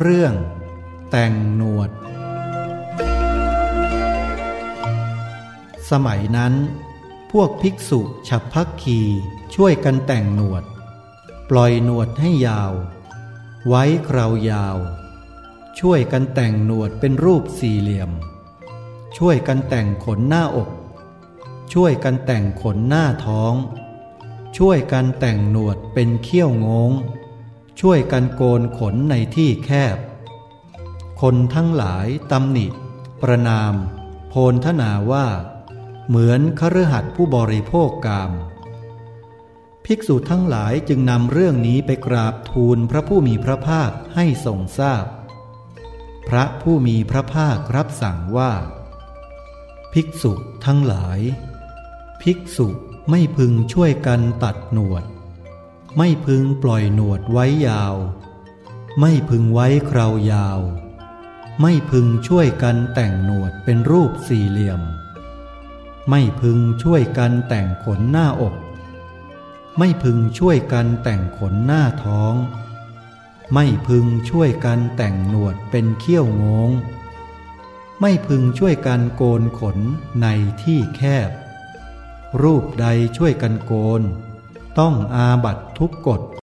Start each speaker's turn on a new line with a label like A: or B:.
A: เรื่อง แต่งหนวด สมัยนั้น พวกภิกษุฉับพักคีช่วยกันแต่งหนวด ปล่อยหนวดให้ยาว ไว้คราวยาว ช่วยกันแต่งหนวดเป็นรูปสี่เหลี่ยม ช่วยกันแต่งขนหน้าอก ช่วยกันแต่งขนหน้าท้อง ช่วยกันแต่งหนวดเป็นเขี้ยวงง ช่วยกันโกนขนในที่แคบ คนทั้งหลายตำหนิ ประนาม โพนทนาว่า เหมือนคฤหัสถ์ผู้บริโภคกาม ภิกษุทั้งหลายจึงนำเรื่องนี้ไปกราบทูลพระผู้มีพระภาคให้ทรงทราบพพระผู้มีพระภาครับสั่งว่า ภิกษุทั้งหลาย ภิกษุไม่พึงช่วยกันตัดหนวด ไม่พึงปล่อยหนวดไว้ยาว ไม่พึงไว้คราวยาว ไม่พึงช่วยกันแต่งหนวดเป็นรูปสี่เหลี่ยม ไม่พึงช่วยกันแต่งขนหน้าอก ไม่พึงช่วยกันแต่งขนหน้าท้อง ไม่พึงช่วยกันแต่งหนวดเป็นเขี้ยวงง ไม่พึงช่วยกันโกนขนในที่แคบ รูปใดช่วยกันโกน ต้องอาบัตทุกกฎ